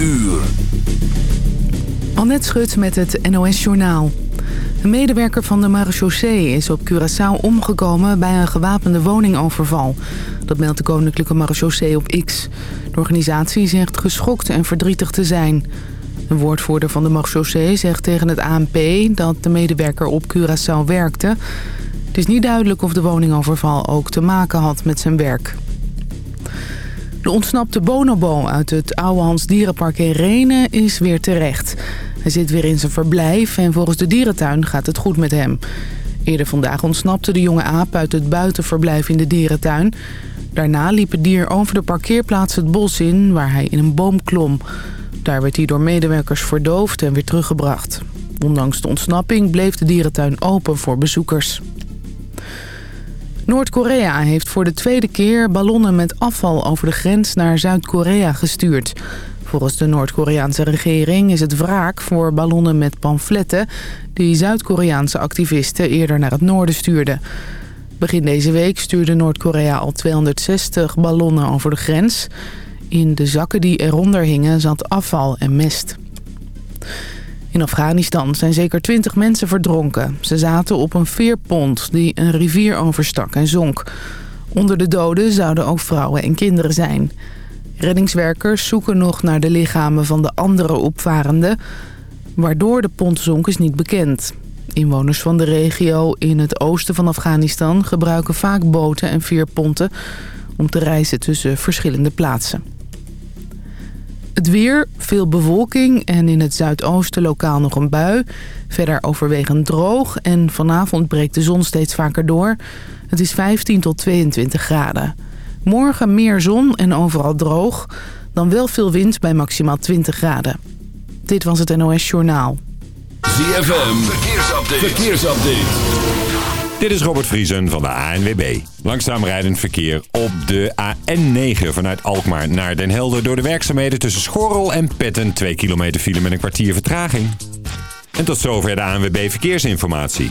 uur. Annette Schut met het NOS Journaal. Een medewerker van de marechaussee is op Curaçao omgekomen bij een gewapende woningoverval. Dat meldt de Koninklijke Marechaussee op X. De organisatie zegt geschokt en verdrietig te zijn. Een woordvoerder van de marechaussee zegt tegen het ANP dat de medewerker op Curaçao werkte. Het is niet duidelijk of de woningoverval ook te maken had met zijn werk. De ontsnapte bonobo uit het Oude Hans Dierenpark in Renen is weer terecht. Hij zit weer in zijn verblijf en volgens de dierentuin gaat het goed met hem. Eerder vandaag ontsnapte de jonge aap uit het buitenverblijf in de dierentuin. Daarna liep het dier over de parkeerplaats het bos in waar hij in een boom klom. Daar werd hij door medewerkers verdoofd en weer teruggebracht. Ondanks de ontsnapping bleef de dierentuin open voor bezoekers. Noord-Korea heeft voor de tweede keer ballonnen met afval over de grens naar Zuid-Korea gestuurd. Volgens de Noord-Koreaanse regering is het wraak voor ballonnen met pamfletten... die Zuid-Koreaanse activisten eerder naar het noorden stuurden. Begin deze week stuurde Noord-Korea al 260 ballonnen over de grens. In de zakken die eronder hingen zat afval en mest. In Afghanistan zijn zeker 20 mensen verdronken. Ze zaten op een veerpont die een rivier overstak en zonk. Onder de doden zouden ook vrouwen en kinderen zijn. Reddingswerkers zoeken nog naar de lichamen van de andere opvarenden. Waardoor de pont zonk is niet bekend. Inwoners van de regio in het oosten van Afghanistan gebruiken vaak boten en veerponten om te reizen tussen verschillende plaatsen. Het weer, veel bewolking en in het zuidoosten lokaal nog een bui. Verder overwegend droog en vanavond breekt de zon steeds vaker door. Het is 15 tot 22 graden. Morgen meer zon en overal droog. Dan wel veel wind bij maximaal 20 graden. Dit was het NOS Journaal. ZFM, verkeersupdate. Dit is Robert Vriesen van de ANWB. Langzaam rijdend verkeer op de AN9 vanuit Alkmaar naar Den Helder... door de werkzaamheden tussen Schorrel en Petten. 2 kilometer file met een kwartier vertraging. En tot zover de ANWB Verkeersinformatie.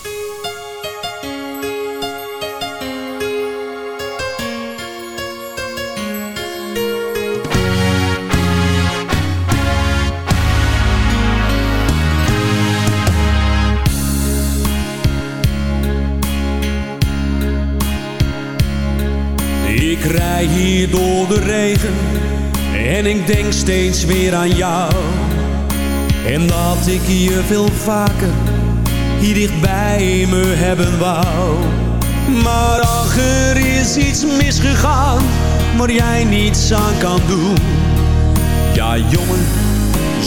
Hier door de regen en ik denk steeds weer aan jou. En dat ik je veel vaker hier dicht bij me hebben wou. Maar ach, er is iets misgegaan waar jij niets aan kan doen. Ja jongen,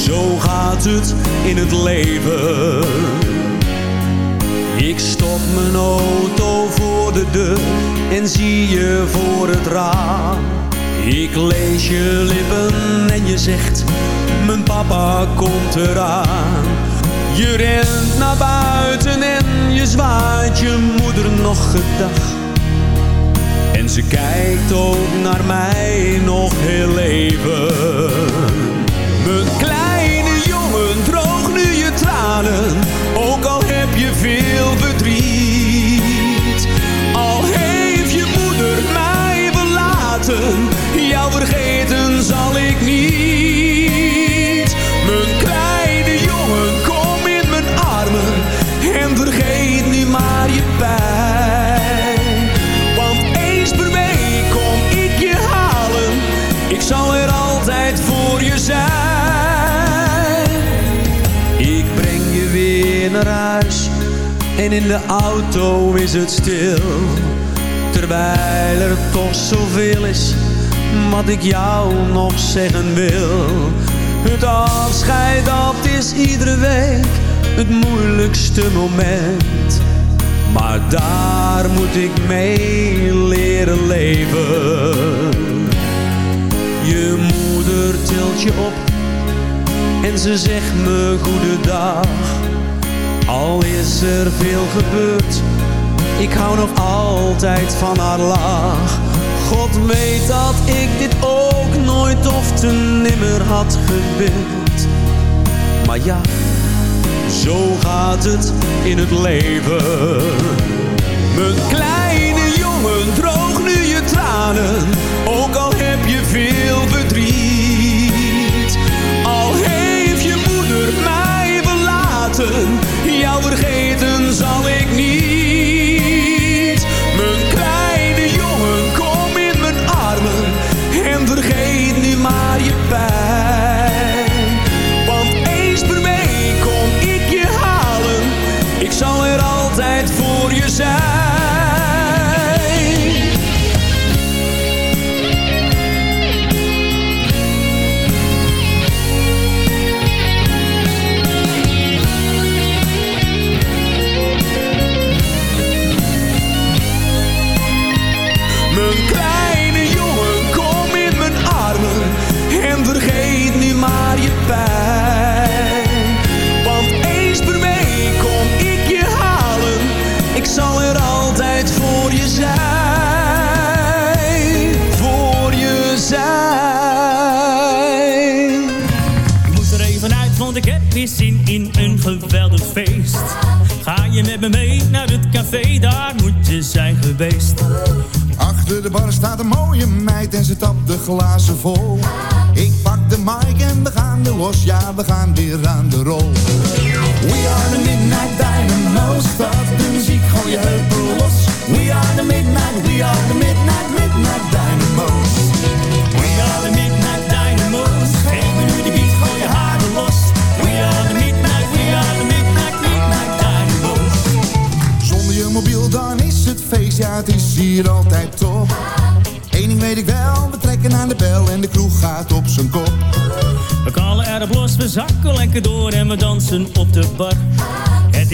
zo gaat het in het leven. Ik stop mijn auto voor de deur en zie je voor het raam. Ik lees je lippen en je zegt, mijn papa komt eraan. Je rent naar buiten en je zwaait je moeder nog gedag. En ze kijkt ook naar mij nog heel even. Mijn kleine jongen, droog nu je tranen, en in de auto is het stil. Terwijl er toch zoveel is wat ik jou nog zeggen wil. Het afscheid dat is iedere week het moeilijkste moment. Maar daar moet ik mee leren leven. Je moeder tilt je op en ze zegt me goedendag. Al is er veel gebeurd, ik hou nog altijd van haar lach. God weet dat ik dit ook nooit of te nimmer had gewild. Maar ja, zo gaat het in het leven. Mijn kleine jongen, droog nu je tranen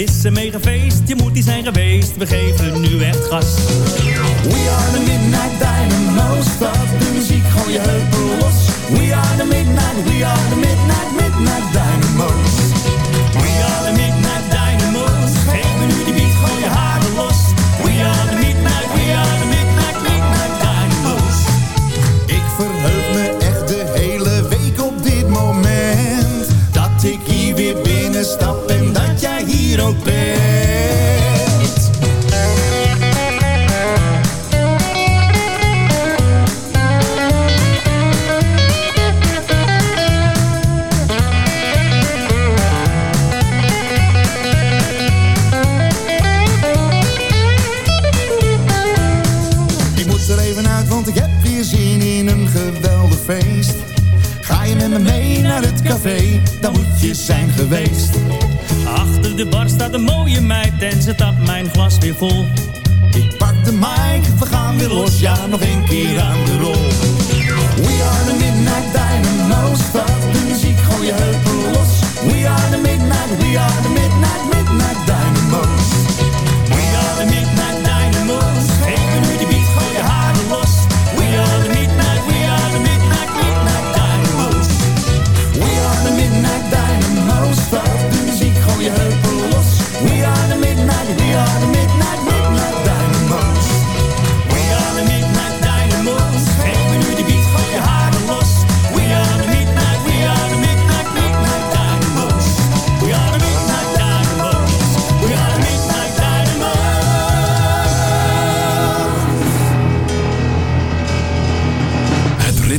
is een mega je moet die zijn geweest, we geven nu echt gas. We are the Midnight Dynamo's, laat de muziek, gooi je heupen los. We are the Midnight, we are the Midnight, Midnight Dynamo's. en ze tapt mijn glas weer vol. Ik pak de mic, we gaan weer los, ja, nog een keer aan de rol. We are the Midnight Dynamo's, fuck de muziek, gooi je heupen los. We are the Midnight, we are the Midnight, Midnight Dynamo's.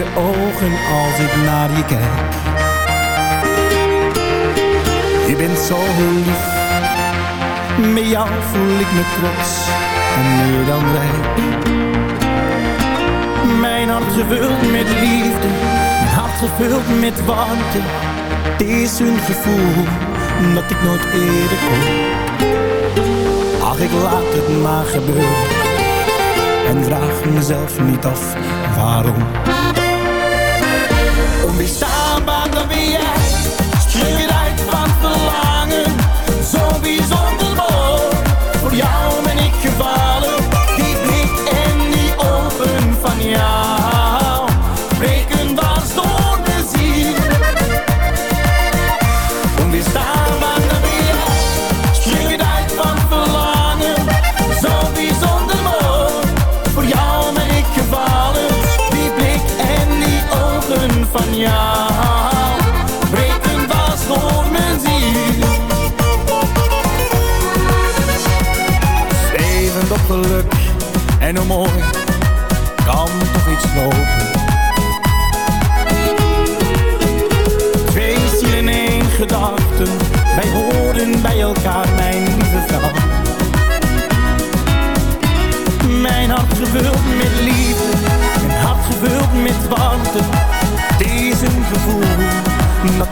Je ogen als ik naar je kijk. Je bent zo lief, met jou voel ik me trots en meer dan rijk. Mijn hart gevuld met liefde, mijn hart gevuld met warmte. Het is een gevoel dat ik nooit eerder kon. Ach, ik laat het maar gebeuren en vraag mezelf niet af waarom. Onweerstaanbaar, dan jij,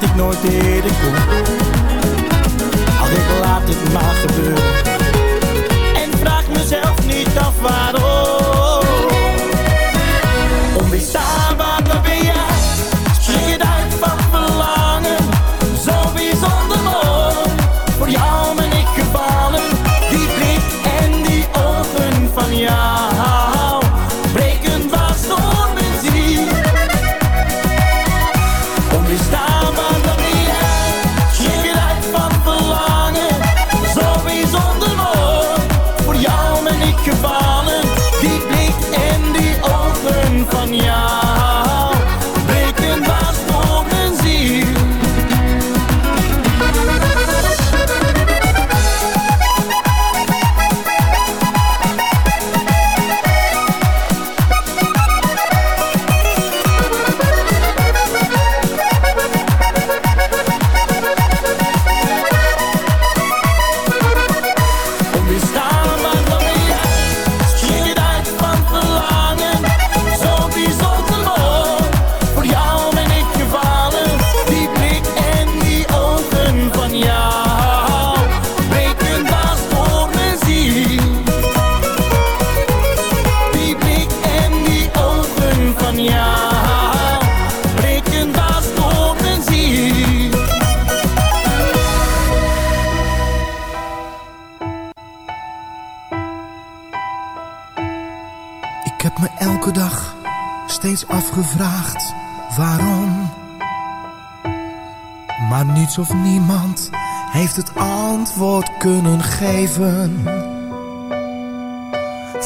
ik nooit eerder kon. Ach, ik laat het maar gebeuren en vraag mezelf niet af waarom. Maar niets of niemand heeft het antwoord kunnen geven.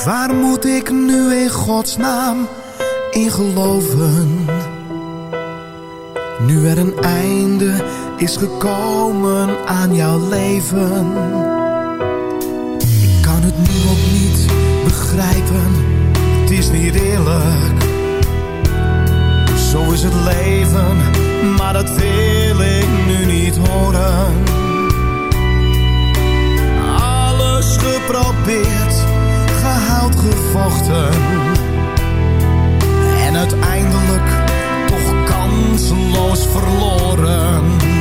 Waar moet ik nu in godsnaam in geloven? Nu er een einde is gekomen aan jouw leven. Ik kan het nu ook niet begrijpen, het is niet eerlijk. Zo is het leven, maar dat wil Alles geprobeerd, gehaald, gevochten. En uiteindelijk toch kansloos verloren.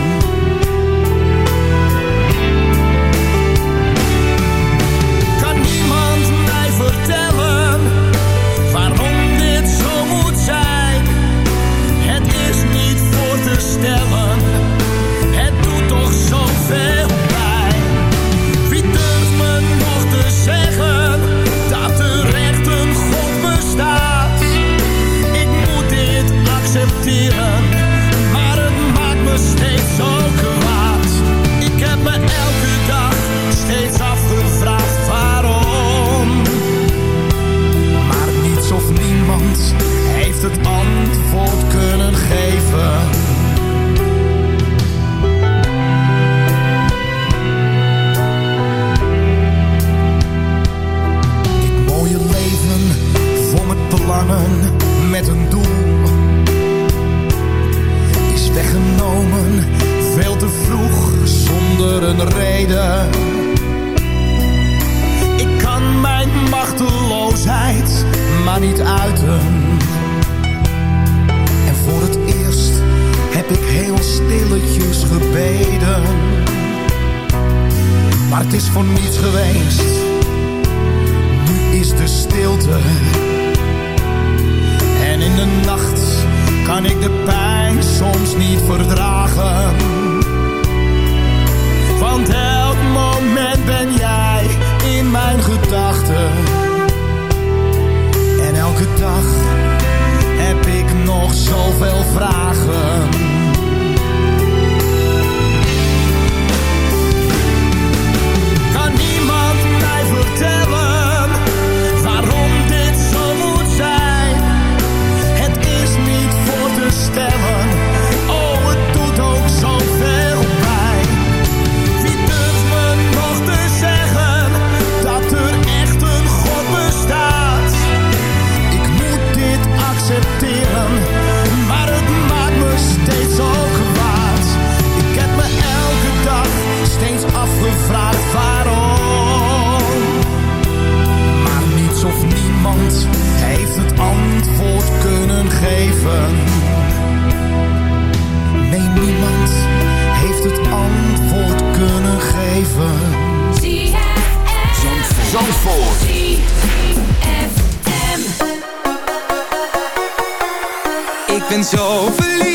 met een doel is weggenomen, veel te vroeg, zonder een reden. Ik kan mijn machteloosheid maar niet uiten. En voor het eerst heb ik heel stilletjes gebeden. Maar het is voor niets geweest, nu is de stilte in de nacht kan ik de pijn soms niet verdragen. Want elk moment ben jij in mijn gedachten. En elke dag heb ik nog zoveel vragen. geven. Nee, niemand heeft het antwoord kunnen geven. Zandvoort. Ik ben zo verliefd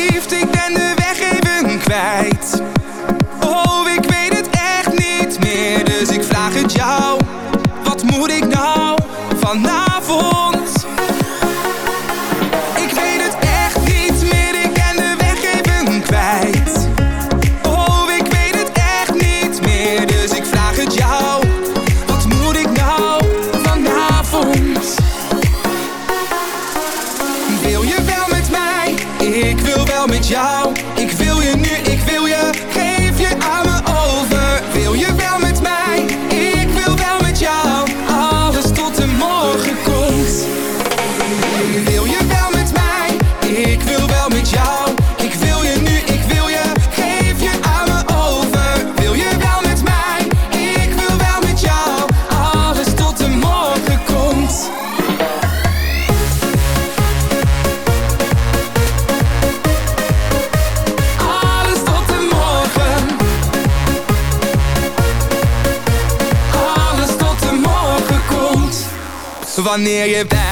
near you back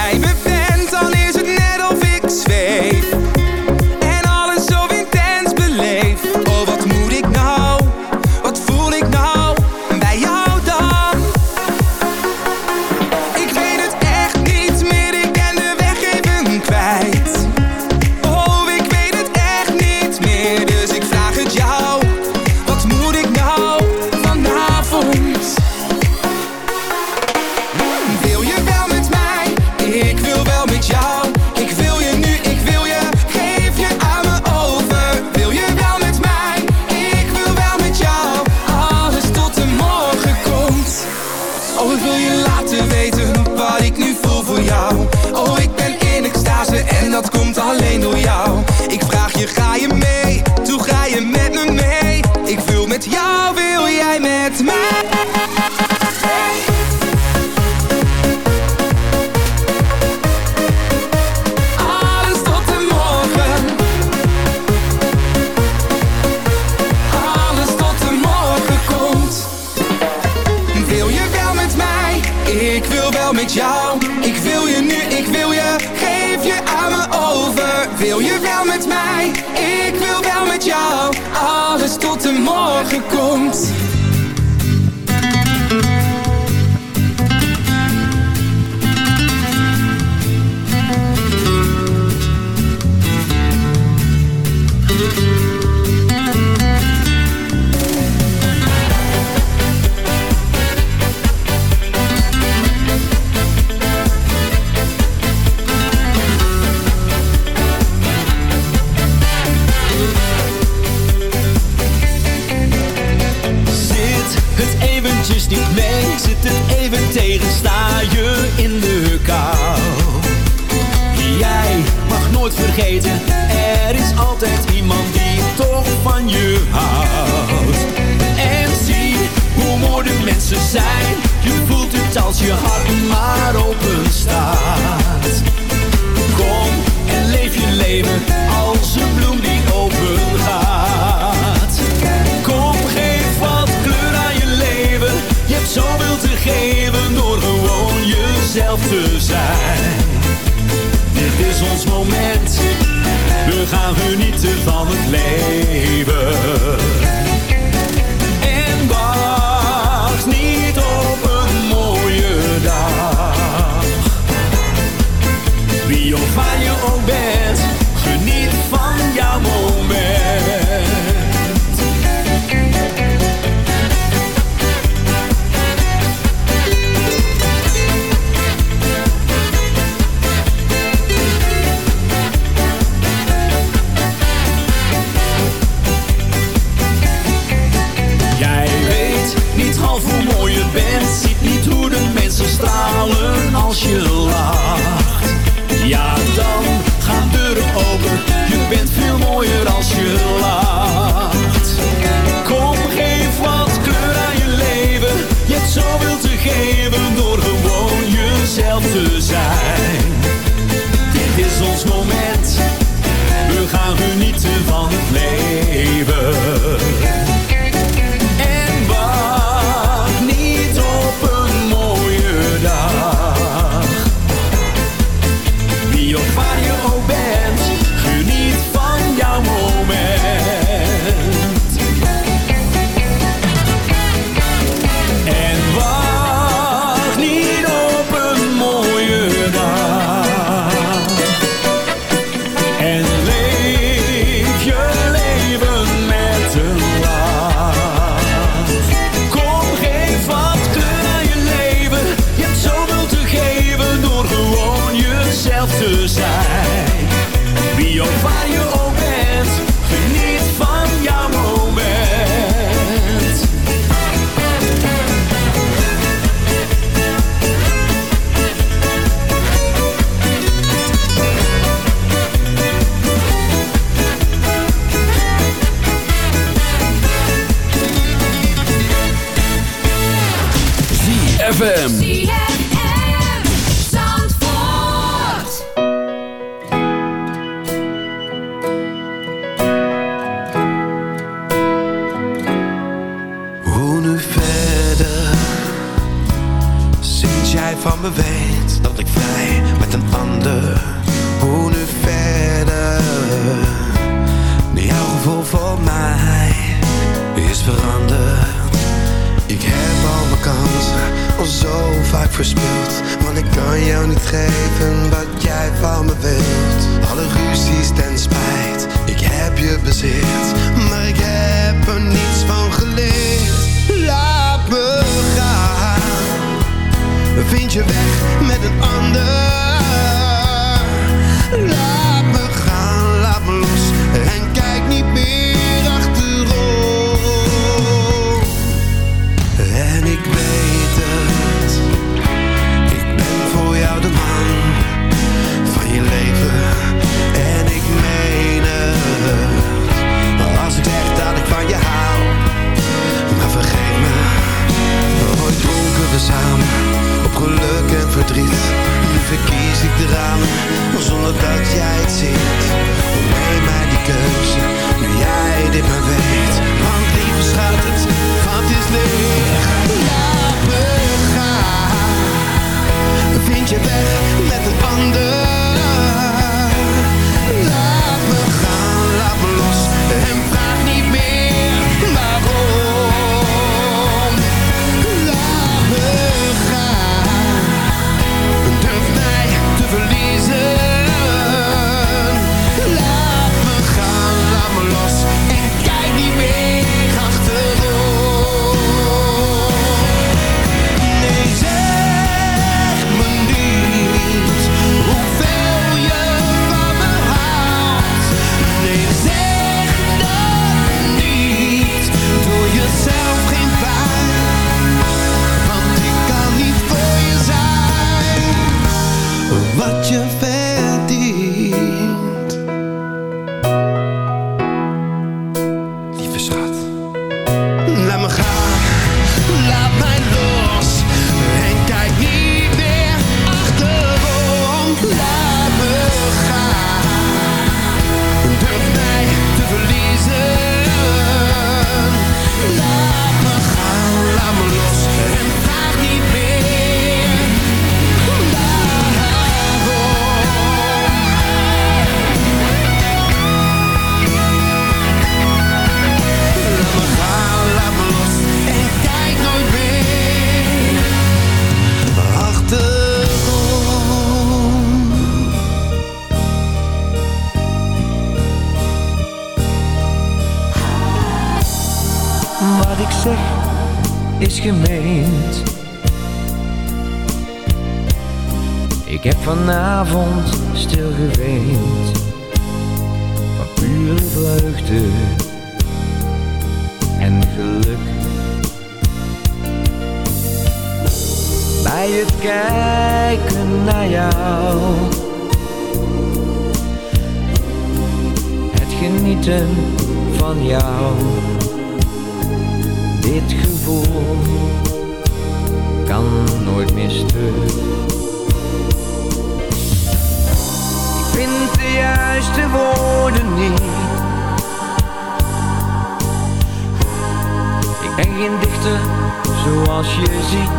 zoals je ziet.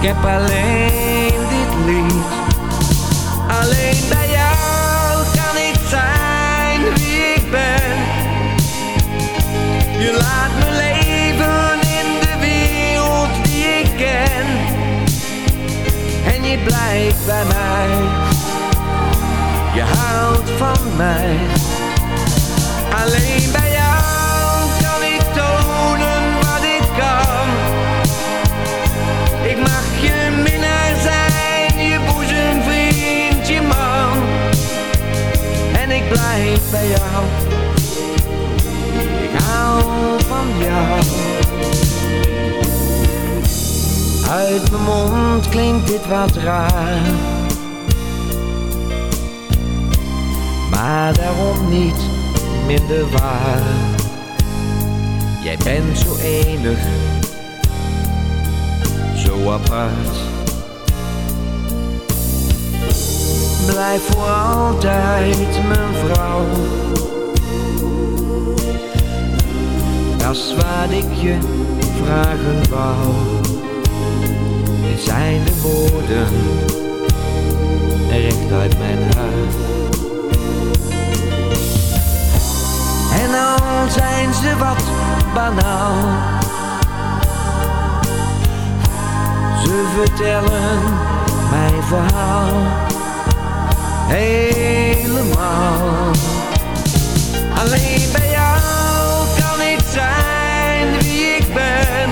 Ik heb alleen dit lied. Alleen bij jou kan ik zijn wie ik ben. Je laat me leven in de wereld die ik ken. En je blijft bij mij. Je houdt van mij. Alleen bij bij jou. Ik hou van jou. Uit mijn mond klinkt dit wat raar. Maar daarom niet minder waar. Jij bent zo enig, zo apart. Blijf voor altijd mijn vrouw. Dat is ik je vragen wou. Dit zijn de woorden, recht uit mijn hart. En al zijn ze wat banaal. Ze vertellen mijn verhaal helemaal. Alleen bij jou kan ik zijn wie ik ben.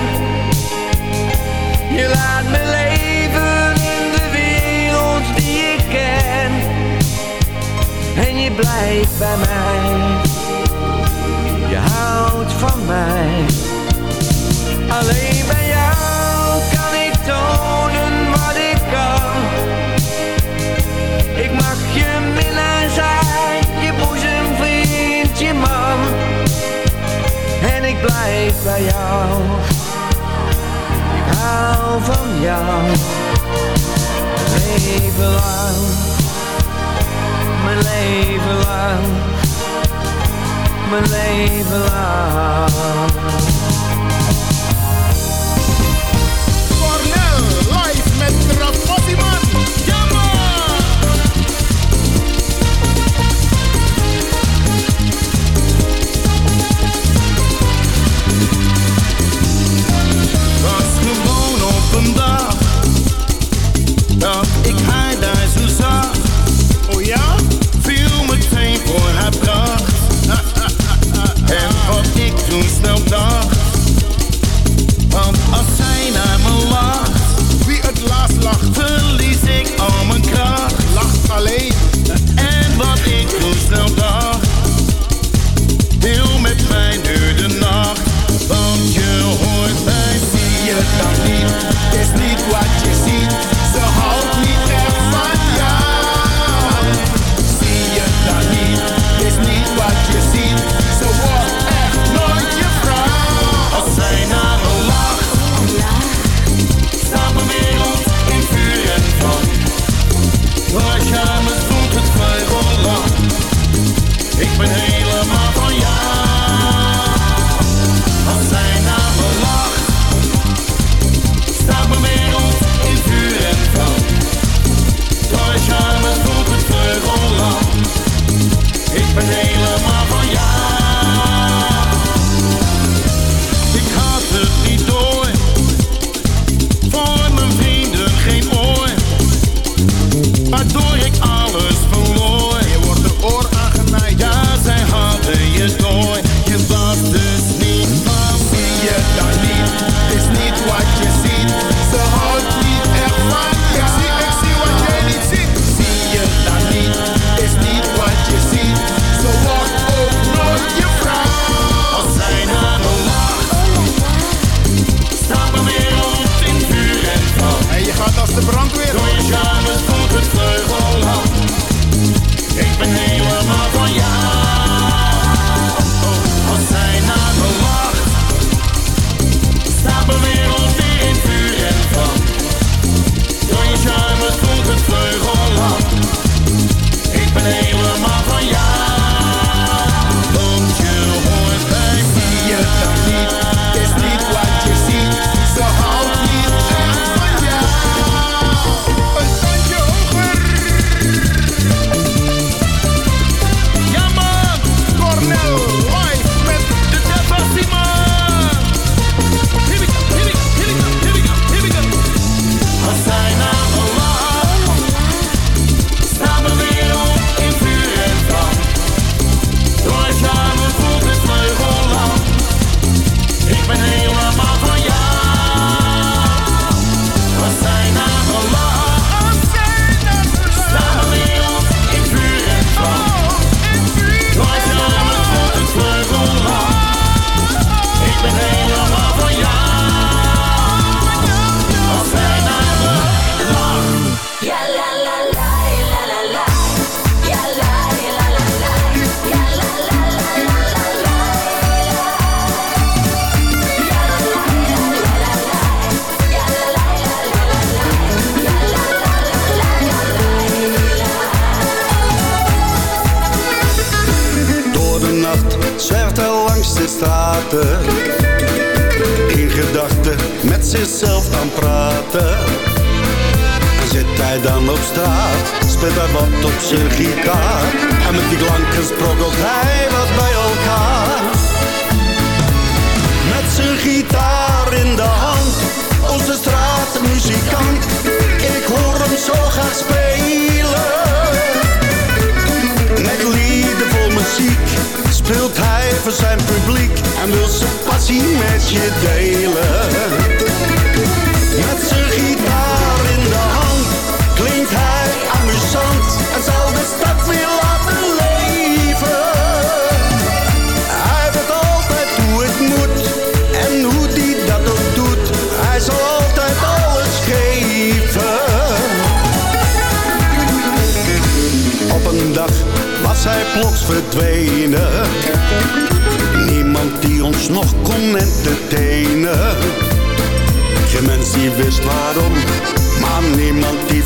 Je laat me leven in de wereld die ik ken. En je blijft bij mij. Je houdt van mij. Alleen bij jou ik bij jou. Ik hou van jou. Mijn leven lang. Mijn leven lang. Mijn leven lang. En wat ik toen snel dacht. Want als zij naar me lacht. Wie het laatst lacht. Verlies ik al mijn kracht. Lacht alleen. En wat ik toen snel dacht. Deel met mij nu de nacht. Want je hoort mij, zie je dan niet. Is niet wat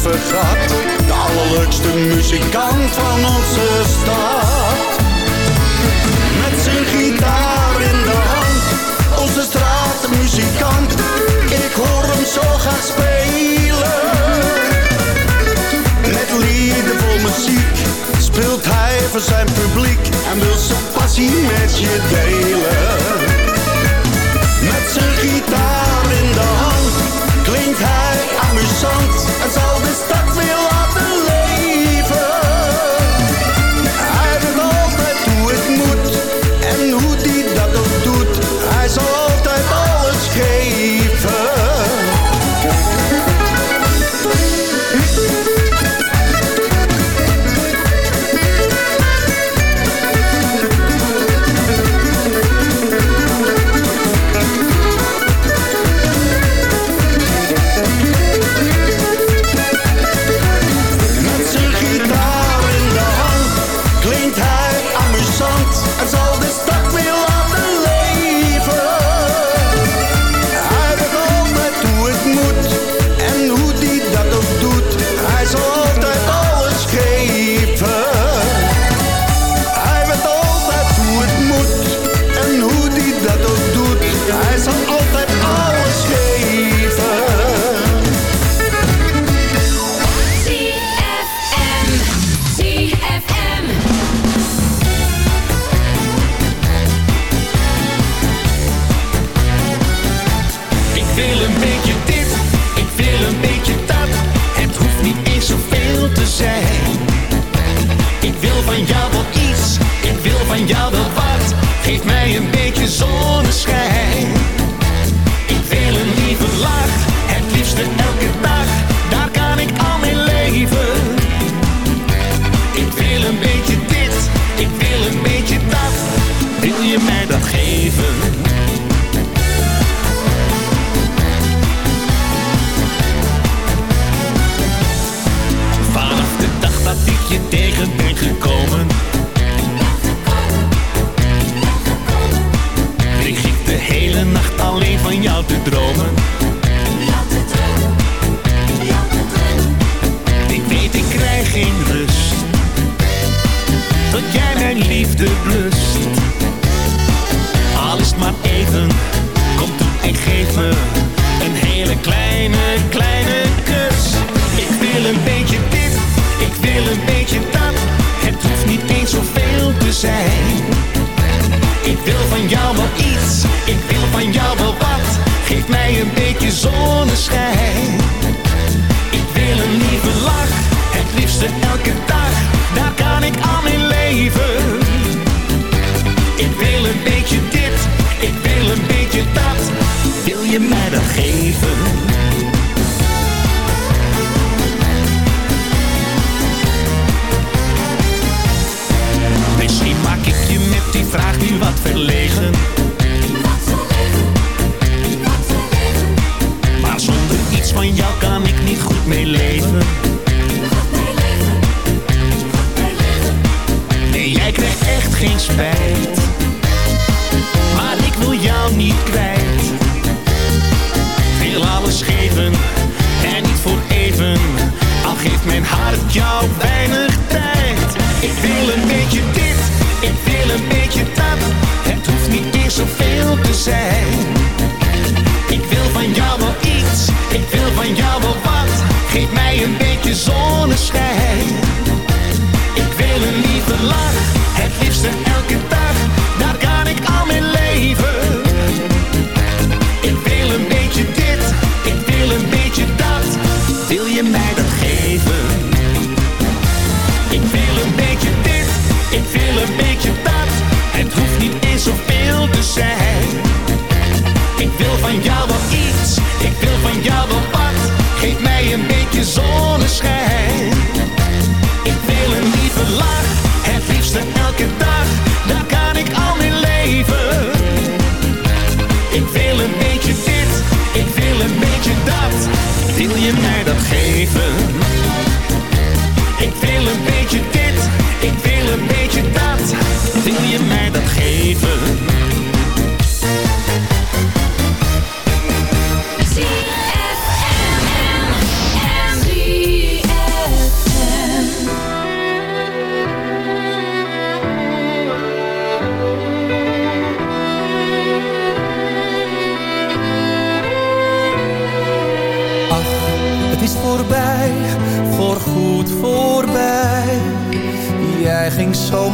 De allerleukste muzikant van onze stad. Met zijn gitaar in de hand, onze straatmuzikant. Ik hoor hem zo graag spelen. Met lieden vol muziek speelt hij voor zijn publiek. En wil zijn passie met je delen. Met zijn gitaar in de hand klinkt hij songs as all this stuff. geef mij een beetje zon. mijn hart jou weinig tijd. Ik wil een beetje dit, ik wil een beetje dat. Het hoeft niet eens zoveel te zijn. Ik wil van jou wel iets, ik wil van jou wel wat. Geef mij een beetje zonneschijn. Ik wil een lieve lach, het liefste elke dag. Daar kan ik al mijn leven. beetje zonneschijn.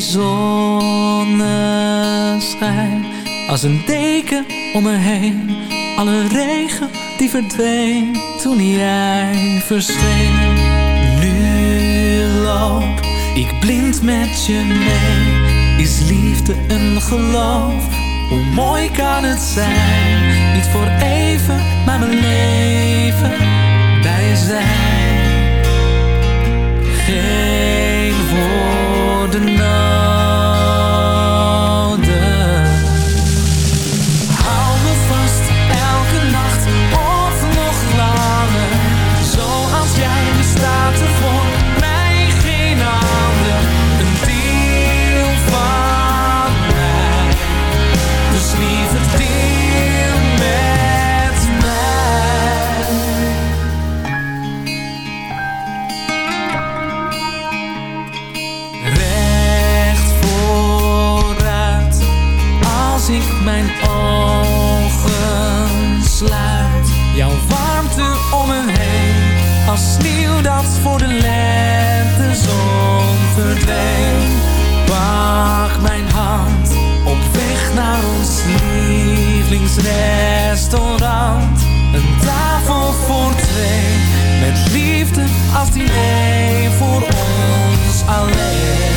Zon zonneschijn. Als een deken om me heen Alle regen die verdween Toen jij verscheen. Nu loop ik blind met je mee. Is liefde een geloof? Hoe mooi kan het zijn? Niet voor even, maar mijn leven Bij je zijn. Geen woorden mijn ogen sluit. Jouw warmte om me heen, als sneeuw dat voor de lentezon verdween. Pak mijn hand, op weg naar ons lievelingsrestaurant. Een tafel voor twee, met liefde als diner voor ons alleen.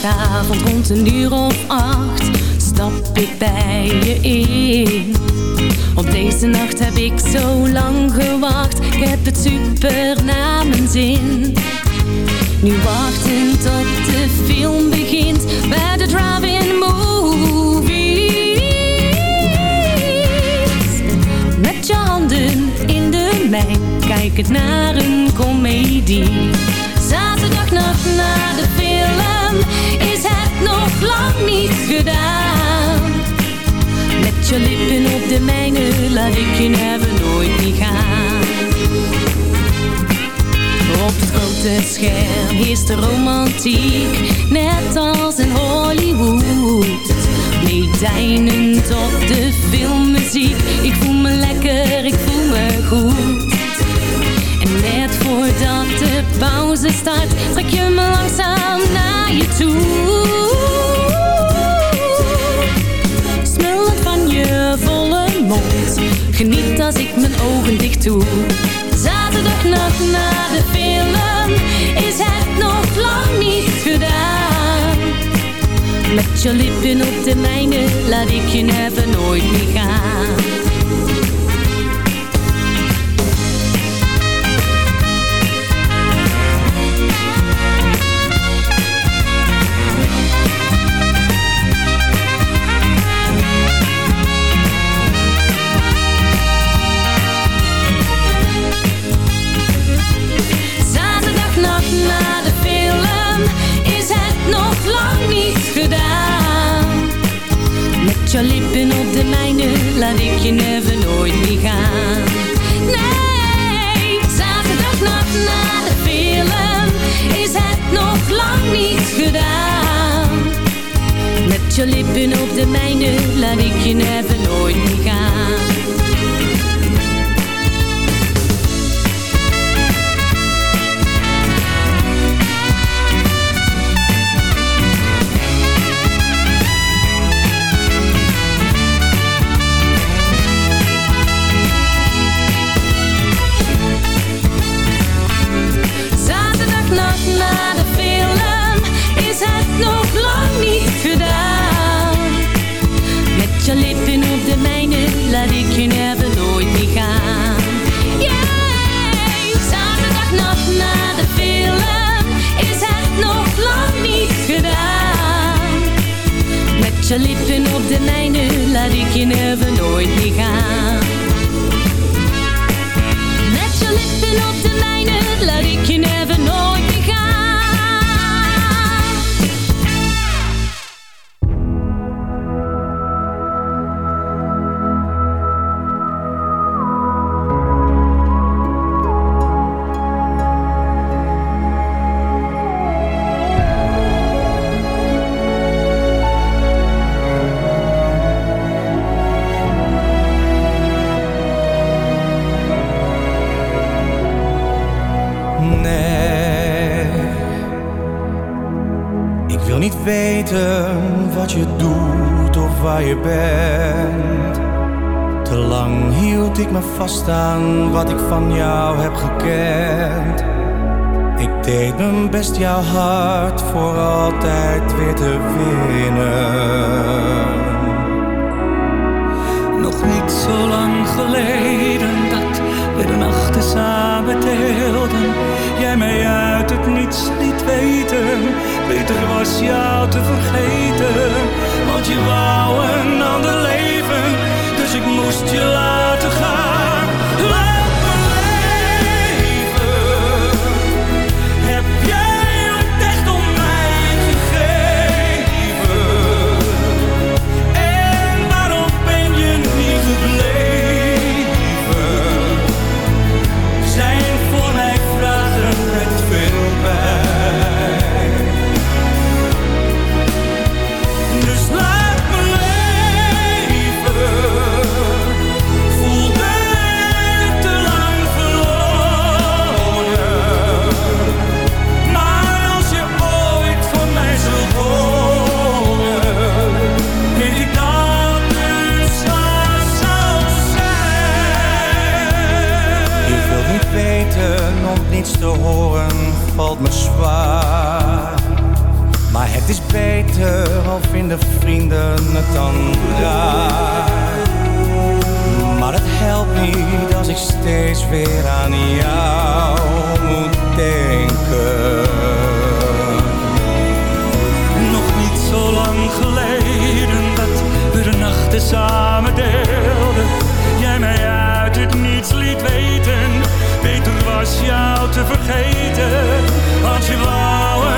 Zaterdagavond rond een uur of acht stap ik bij je in. Op deze nacht heb ik zo lang gewacht, ik heb het super naar mijn zin. Nu wachten tot de film begint bij de drive-in movies. Met je handen in de mijn, kijk het naar een komedie. Zaterdagnacht na de film is het nog lang niet gedaan. Met je lippen op de mijne laat ik je never nooit niet gaan. Op het grote scherm is de romantiek, net als in Hollywood. Meedijnend op de filmmuziek, ik voel me lekker, ik voel me goed. Net voordat de pauze start, trek je me langzaam naar je toe. Smullend van je volle mond, geniet als ik mijn ogen dicht doe. Zaterdagnacht na de film is het nog lang niet gedaan. Met je lippen op de mijne laat ik je never nooit meer gaan. Je never nooit meer gaan. Nee, zaterdagnacht na de film is het nog lang niet gedaan. Met je lippen op de mijne laat ik je never nooit meer gaan. Je never nooit meer gaan. Yeah, zaterdagnacht na de film is het nog lang niet gedaan. Met je lippen op de mijne laat ik je never nooit meer gaan. Met je lippen op de mijne laat ik je never nooit Lang hield ik me vast aan wat ik van jou heb gekend. Ik deed mijn best jouw hart voor altijd weer te winnen. Nog niet zo lang geleden dat we de nachten samen deelden. Jij mij uit het niets liet weten. Beter was jou te vergeten. Want je wou een ander leven. Moest je laten gaan. Maar het is beter, al vinden vrienden het dan raar. Maar het helpt niet als ik steeds weer aan jou moet denken. Nog niet zo lang geleden dat we de nachten samen deelden. Jou te vergeten. Want je wou